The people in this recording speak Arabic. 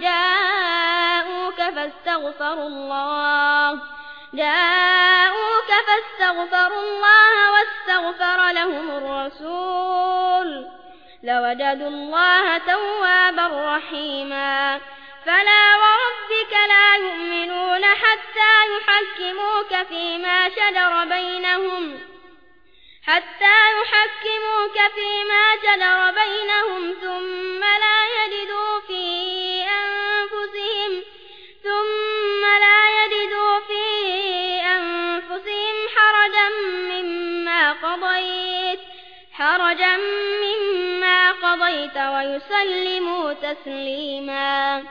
جاءوك فاستغفروا الله. جاءوك فاستغفروا الله واستغفر لهم الرسول. لوجدوا الله توابا رحيما. فلا وربك لا يؤمنون حتى يحكموك فيما شجر بينهم. حتى يحكموك فيما شجر بينهم ثم حرجا مما قضيت ويسلموا تسليما.